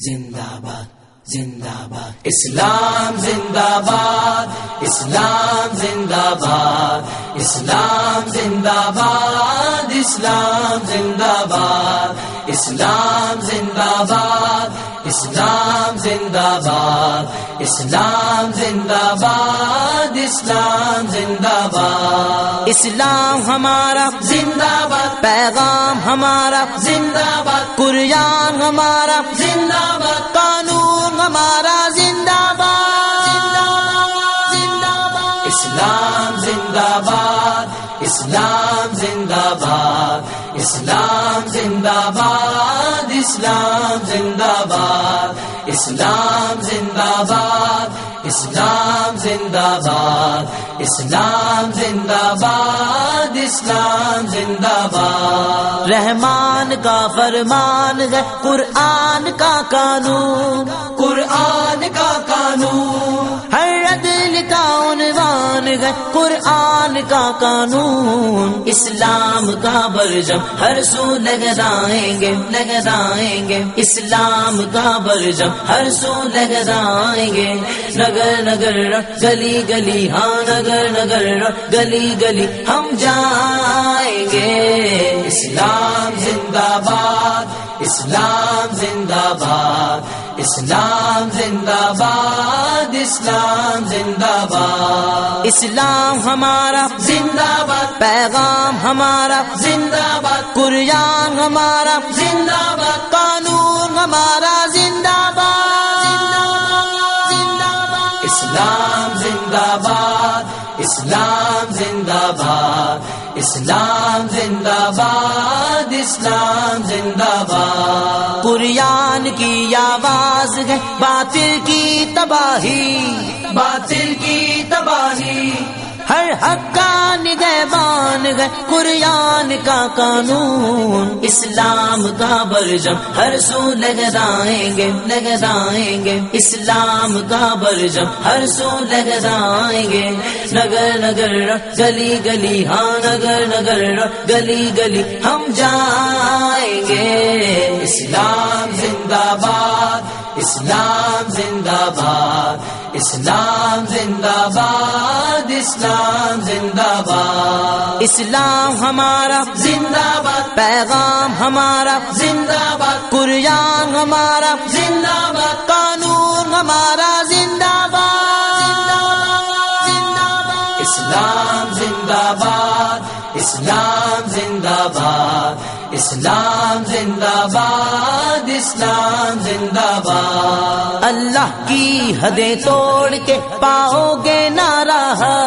زندہ باد زندہ باد۔ اسلام زندہ باد، اسلام زندہ باد۔ اسلام زندہ باد، اسلام زندہ باد۔ اسلام زندہ باد، اسلام زندہ باد۔ اسلام زندہ باد، اسلام زندہ باد۔ اسلام ہمارا زندہ باد، پیغام ہمارا زندہ باد۔ قریان ہمارا اسلام زندہ باد، اسلام زندہ باد، اسلام زندہ باد، اسلام زندہ باد، اسلام زندہ باد، اسلام زندہ باد، اسلام زندہ باد۔ رحمان کا فرمان ہے، قرآن کا قانون۔ قرآن قرآن کا قانون، اسلام کا برجم۔ ہر سو لگائیں گے لگائیں گے۔ اسلام کا برجم۔ ہر سو لگائیں گے۔ نگر نگر گلی گلی ہاں نگر نگر گلی گلی۔ ہم جائیں گے۔ اسلام زندہ باد، اسلام زندہ باد۔ اسلام زندہ باد اسلام زندہ باد اسلام ہمارا زندہ باد پیغام ہمارا زندہ باد قریان ہمارا زندہ باد قانون ہمارا زندہ باد زندہ باد اسلام زندہ باد اسلام زندہ باد اسلام زندہ باد اسلام زندہ باد ہے باطل کی تباہی، باطل کی تباہی۔ ہر حق کا نگہبان ہے قریان کا قانون۔ اسلام کا برجم، ہر سو لگائیں گے لگائیں گے۔ اسلام کا برجم، ہر سو لگائیں گے۔ نگر نگر گلی گلی ہاں نگر نگر گلی گلی ہم جائیں گے۔ اسلام زندہ باد اسلام زندہ باد، اسلام زندہ باد، اسلام زندہ باد۔ اسلام ہمارا زندہ باد، پیغام ہمارا زندہ باد۔ قریان ہمارا زندہ باد، قانون ہمارا زندہ باد، اسلام زندہ باد، اسلام زندہ باد۔ اسلام زندہ باد۔ اسلام زندہ باد۔ اللہ کی حدیں توڑ کے پاؤ گے نہ رہا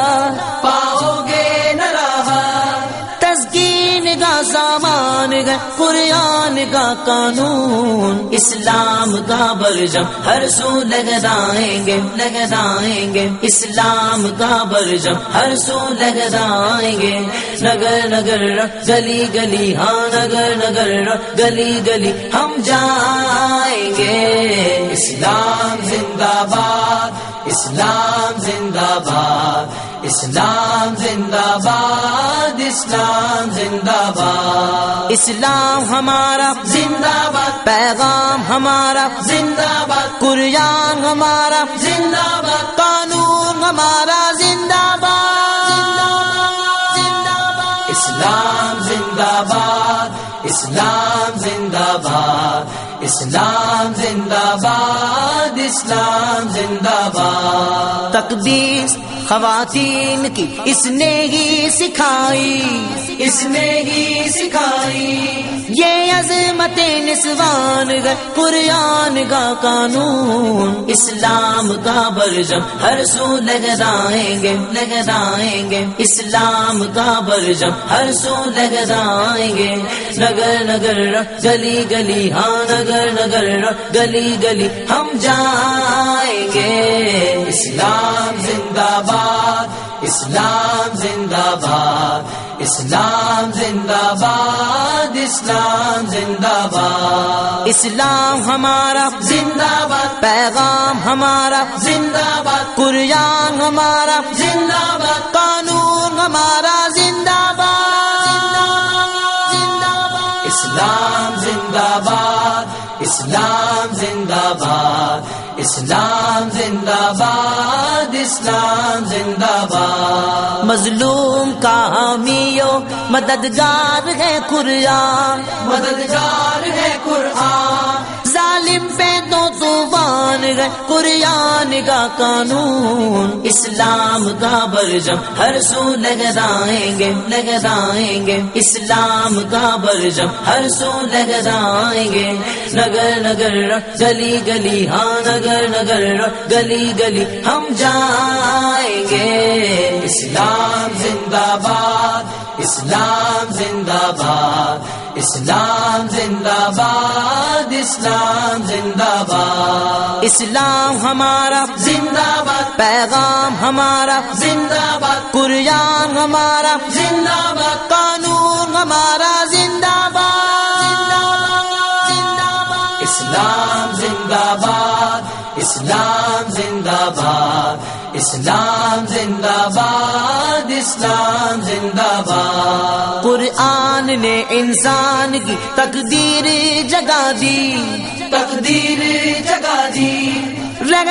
سامان گا قرآن کا قانون، اسلام کا برجم۔ ہر سو لگائیں گے لگائیں گے۔ اسلام کا برجم۔ ہر سو لگائیں گے۔ نگر نگر گلی گلی ہاں نگر نگر گلی گلی ہم جائیں گے۔ اسلام زندہ باد، اسلام زندہ باد۔ اسلام زندہ باد اسلام زندہ باد اسلام ہمارا زندہ باد پیغام ہمارا زندہ باد قریان ہمارا زندہ باد قانون ہمارا زندہ باد اسلام زندہ باد اسلام زندہ باد اسلام زندہ باد اسلام زندہ باد تقدیس خواتین کی اس نے ہی سکھائی۔ اس نے ہی سکھائی۔ یہ عظمت نسوان گا قرآن کا قانون۔ اسلام کا برجم، ہر سو لگائیں گے لگائیں گے۔ اسلام کا برجم، ہر سو لگائیں گے۔ نگر نگر، گلی گلی ہاں نگر نگر، گلی گلی ہم جائیں گے۔ اسلام زندہ باد، اسلام زندہ باد۔ اسلام زندہ باد اسلام زندہ باد۔ اسلام ہمارا زندہ باد۔ پیغام ہمارا زندہ باد۔ قریان ہمارا زندہ باد۔ قانون ہمارا زندہ باد۔ اسلام زندہ باد۔ اسلام زندہ باد۔ اسلام زندہ باد۔ اسلام زندہ باد۔ مظلوم کا حامیو مددگار ہے قرآن۔ مددگار ہے قرآن۔ ظالم پہ دو طوفان گئے قرآن کا قانون، اسلام کا برجم۔ ہر سو لگائیں گے لگائیں گے۔ اسلام کا برجم۔ ہر سو لگائیں گے۔ نگر نگر گلی گلی ہاں نگر نگر گلی گلی ہم جائیں گے۔ اسلام زندہ باد، اسلام زندہ باد۔ اسلام زندہ باد اسلام زندہ باد اسلام ہمارا زندہ باد پیغام ہمارا زندہ باد قرآن ہمارا زندہ باد قانون ہمارا زندہ باد زندہ باد اسلام زندہ باد اسلام زندہ باد اسلام زندہ باد اسلام زندہ باد قرآن نے انسان کی تقدیر جگا دی تقدیر جگا دی۔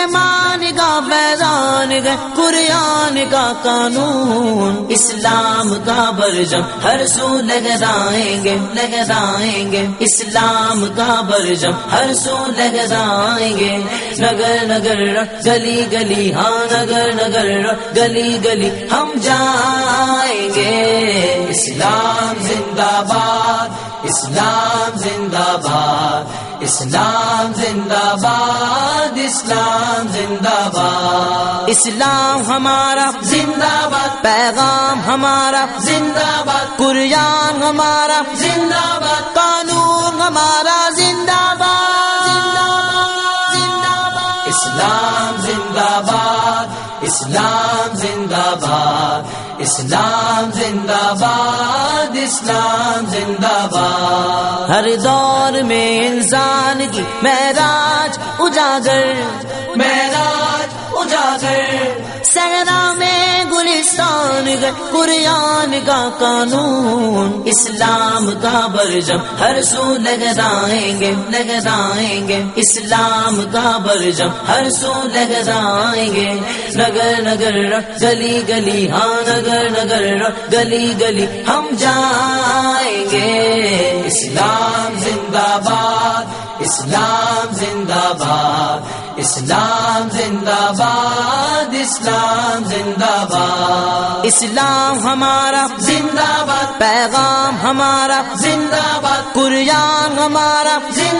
رحمان کا فیضان گئے قرآن کا قانون، اسلام کا برجم۔ ہر سو لگائیں گے لگائیں گے۔ اسلام کا برجم۔ ہر سو لگائیں گے۔ نگر نگر گلی گلی ہاں نگر نگر گلی گلی ہم جائیں گے۔ اسلام زندہ باد، اسلام زندہ باد۔ اسلام زندہ باد اسلام زندہ باد اسلام ہمارا زندہ باد پیغام ہمارا زندہ باد قرآن ہمارا زندہ باد قانون ہمارا زندہ باد زندہ باد اسلام زندہ باد اسلام زندہ باد اسلام زندہ باد اسلام زندہ باد ہر دور میں انسان کی معراج اجاگر معراج اجاگر۔ سہرا میں گلستان گئے قرآن کا قانون، اسلام کا برجم۔ ہر سو لگائیں گے لگائیں گے۔ اسلام کا برجم۔ ہر سو لگائیں گے۔ نگر نگر گلی گلی ہاں نگر نگر گلی گلی۔ ہم جائیں گے۔ اسلام زندہ باد، اسلام زندہ باد۔ اسلام زندہ باد اسلام زندہ باد اسلام ہمارا زندہ باد پیغام ہمارا زندہ باد قرآن ہمارا زندہ